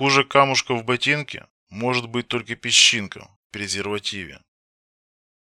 Хуже камушка в ботинке может быть только песчинка в презервативе.